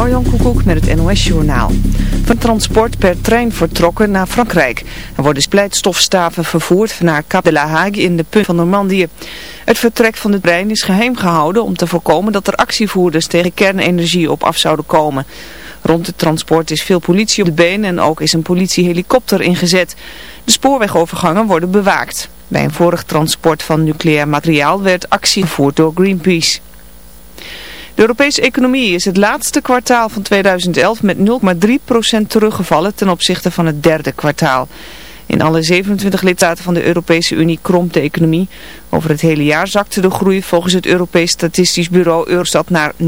Marjan Koekoek met het NOS-journaal. Van transport per trein vertrokken naar Frankrijk. Er worden splijtstofstaven vervoerd naar Cap de la Hague in de punt van Normandië. Het vertrek van de trein is geheim gehouden om te voorkomen dat er actievoerders tegen kernenergie op af zouden komen. Rond het transport is veel politie op de been en ook is een politiehelikopter ingezet. De spoorwegovergangen worden bewaakt. Bij een vorig transport van nucleair materiaal werd actie gevoerd door Greenpeace. De Europese economie is het laatste kwartaal van 2011 met 0,3% teruggevallen ten opzichte van het derde kwartaal. In alle 27 lidstaten van de Europese Unie krompt de economie. Over het hele jaar zakte de groei volgens het Europees Statistisch Bureau Eurostat naar 0,9%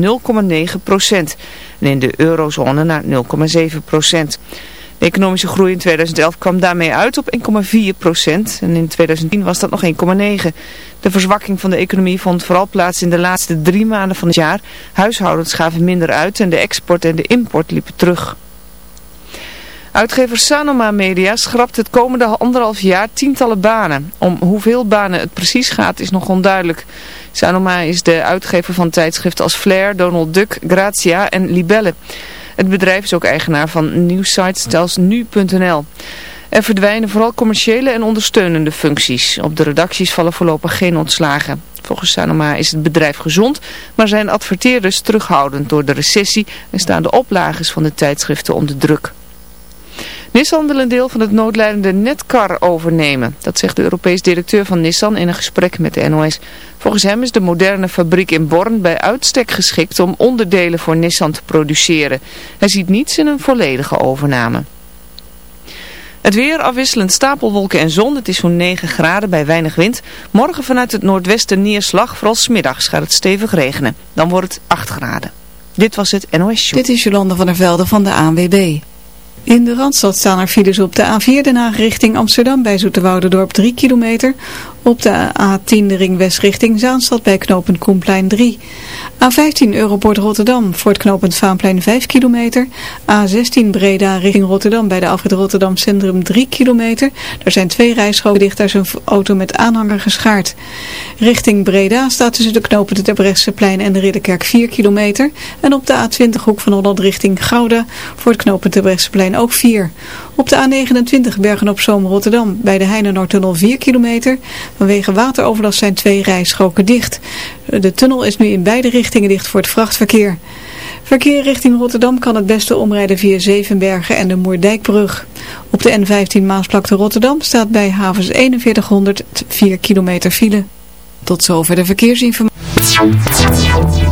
en in de eurozone naar 0,7%. De economische groei in 2011 kwam daarmee uit op 1,4 procent en in 2010 was dat nog 1,9. De verzwakking van de economie vond vooral plaats in de laatste drie maanden van het jaar. Huishoudens gaven minder uit en de export en de import liepen terug. Uitgever Sanoma Media schrapt het komende anderhalf jaar tientallen banen. Om hoeveel banen het precies gaat is nog onduidelijk. Sanoma is de uitgever van tijdschriften als Flair, Donald Duck, Grazia en Libelle. Het bedrijf is ook eigenaar van nieuwsites nu.nl. Er verdwijnen vooral commerciële en ondersteunende functies. Op de redacties vallen voorlopig geen ontslagen. Volgens Sanoma is het bedrijf gezond, maar zijn adverteerders terughoudend door de recessie en staan de oplages van de tijdschriften onder druk. Nissan wil een deel van het noodlijdende Netcar overnemen. Dat zegt de Europees directeur van Nissan in een gesprek met de NOS. Volgens hem is de moderne fabriek in Born bij uitstek geschikt om onderdelen voor Nissan te produceren. Hij ziet niets in een volledige overname. Het weer afwisselend stapelwolken en zon. Het is zo'n 9 graden bij weinig wind. Morgen vanuit het noordwesten neerslag. Vooral smiddags gaat het stevig regenen. Dan wordt het 8 graden. Dit was het NOS Show. Dit is Jolanda van der Velde van de ANWB. In de Randstad staan er files op de A4 Den Haag richting Amsterdam bij Zoeterwouderdorp 3 kilometer. Op de A10 de ring west richting Zaanstad bij knooppunt Koenplein 3. A15 Europort Rotterdam voor het knooppunt Vaanplein 5 kilometer. A16 Breda richting Rotterdam bij de afrit Rotterdam Centrum 3 kilometer. Er zijn twee rijstroken dicht, daar is een auto met aanhanger geschaard. Richting Breda staat tussen de knooppunt plein en de Ridderkerk 4 kilometer. En op de A20 hoek van Holland richting Gouda voor het knooppunt plein ook 4. Op de A29 Bergen op Zoom Rotterdam bij de Heinenoordtunnel 4 kilometer. Vanwege wateroverlast zijn twee rijstroken dicht. De tunnel is nu in beide richtingen dicht voor het vrachtverkeer. Verkeer richting Rotterdam kan het beste omrijden via Zevenbergen en de Moerdijkbrug. Op de N15 Maasplakte Rotterdam staat bij havens 4100 4 kilometer file. Tot zover de verkeersinformatie.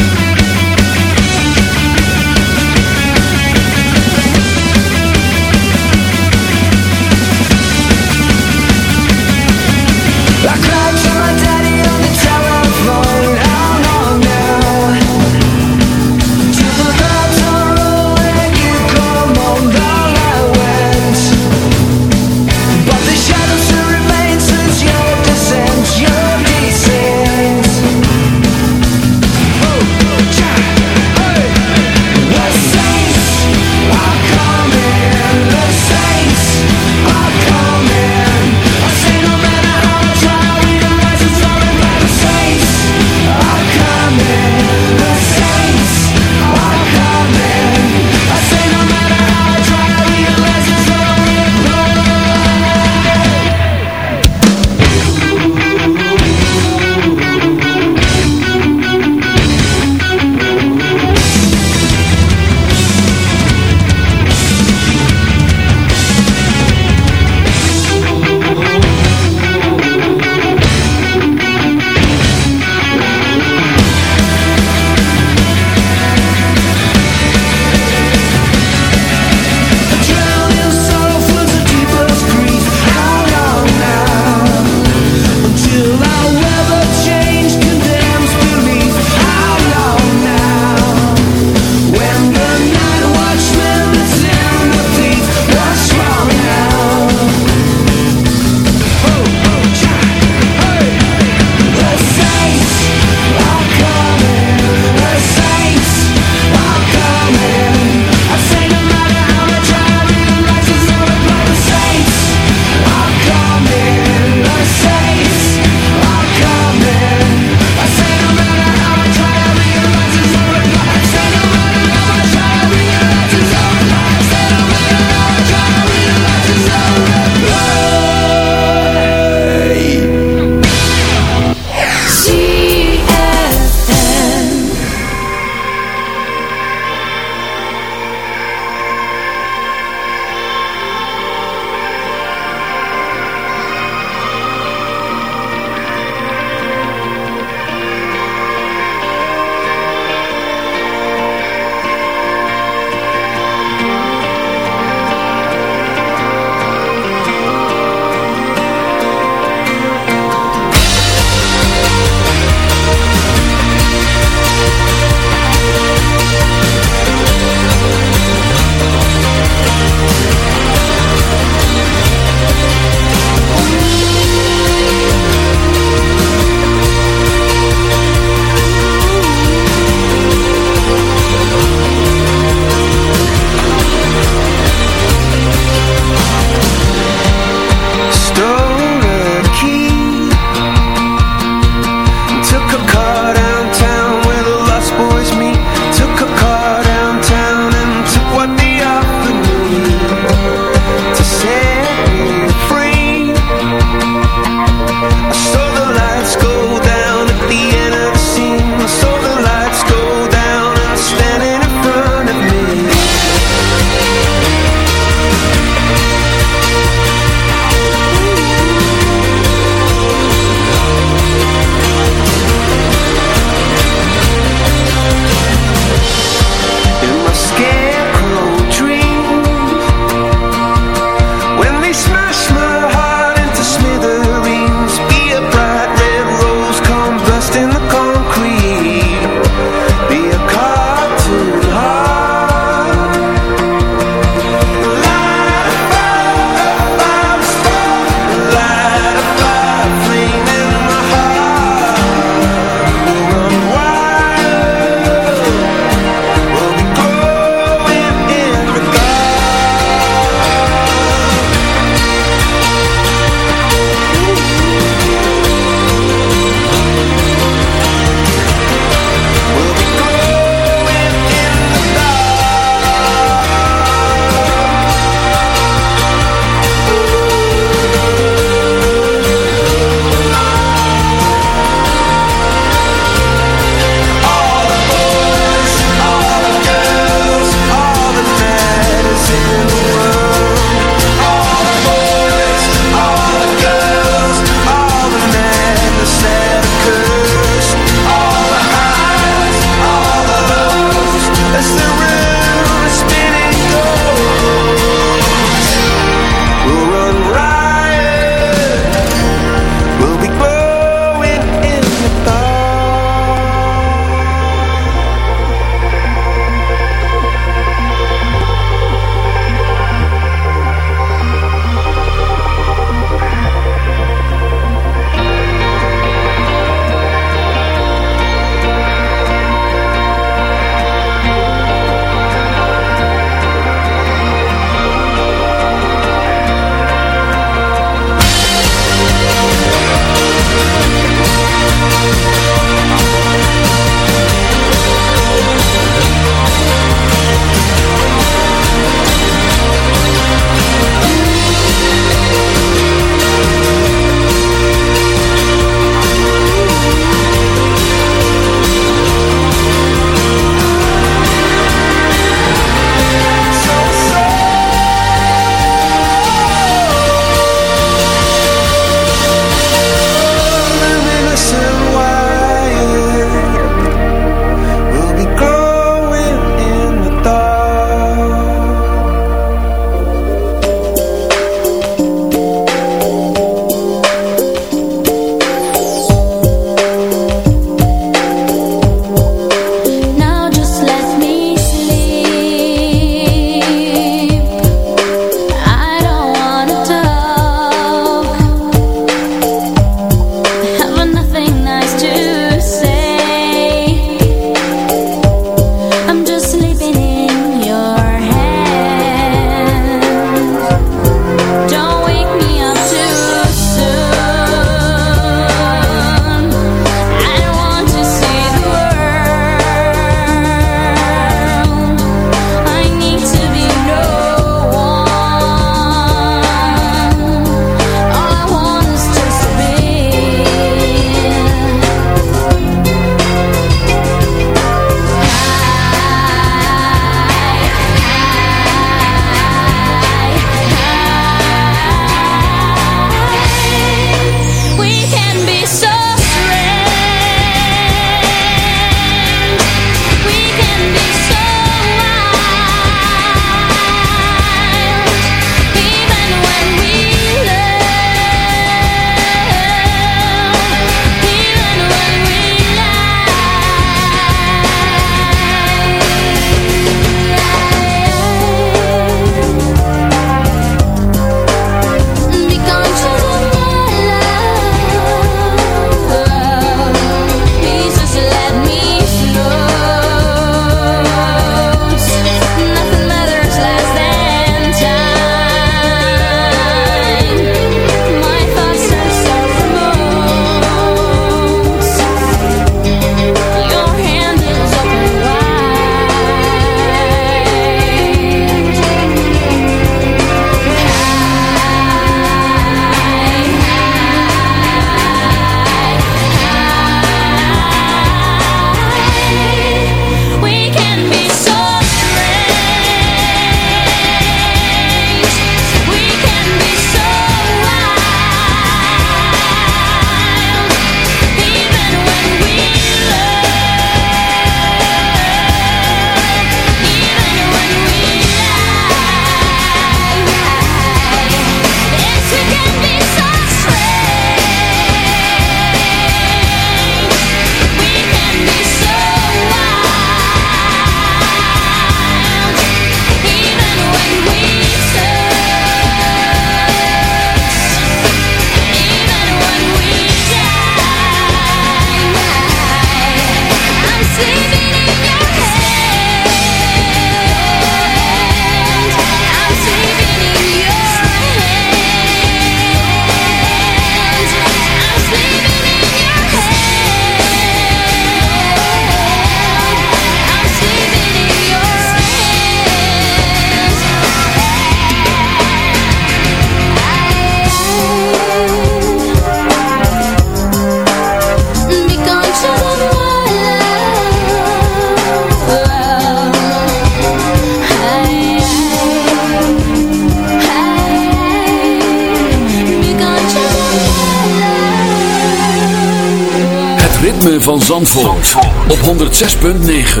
Ritme van Zandvoort, op 106.9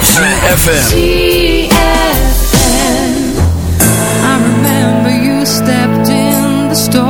CFFM I remember you stepped in the store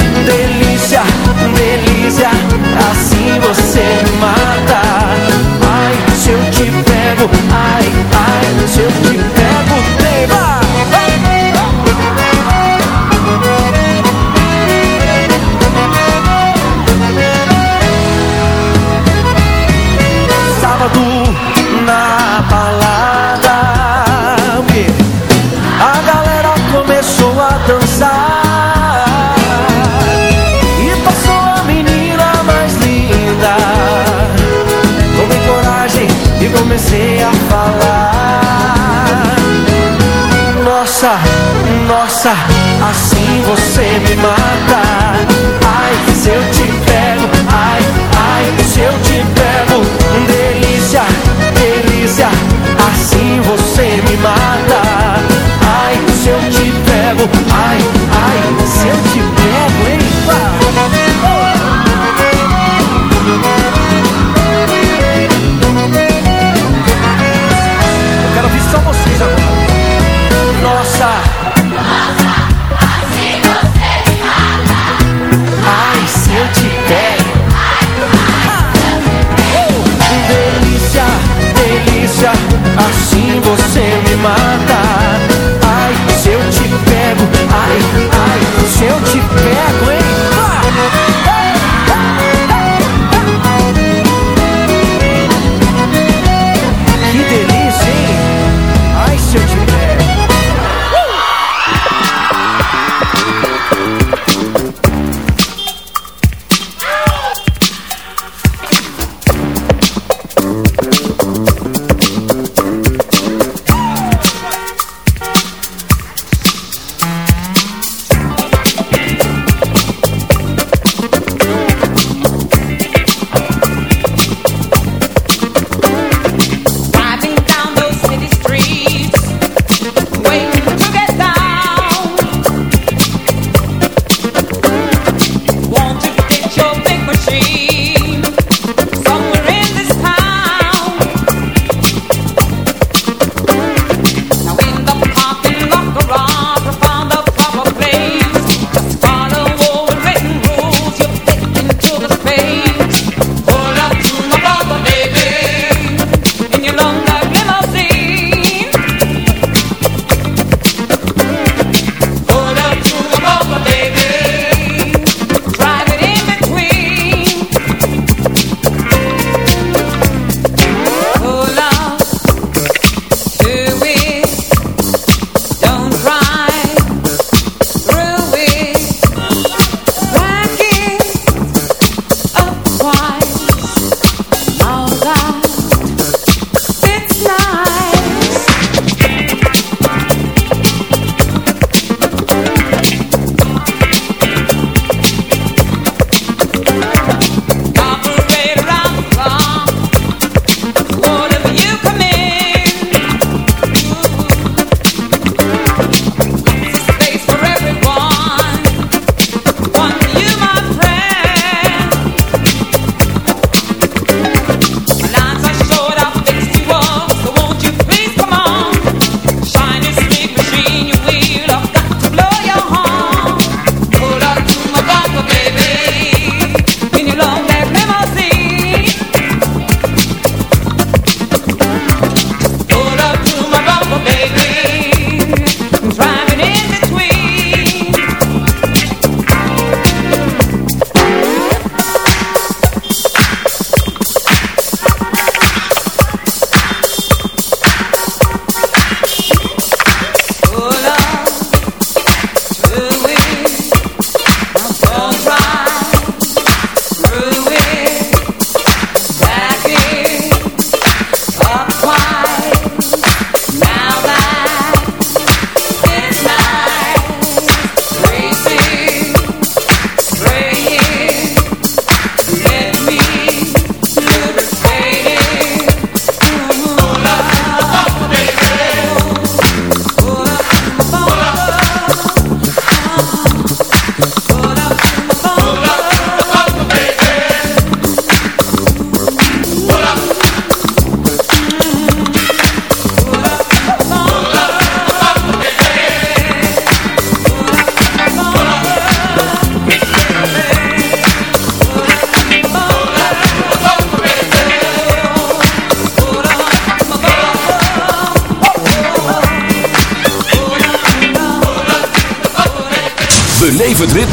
Delícia, delícia, assim você mata. Ai, se eu te pego, ai, ai, se eu te pego, tem, Assim você me mata.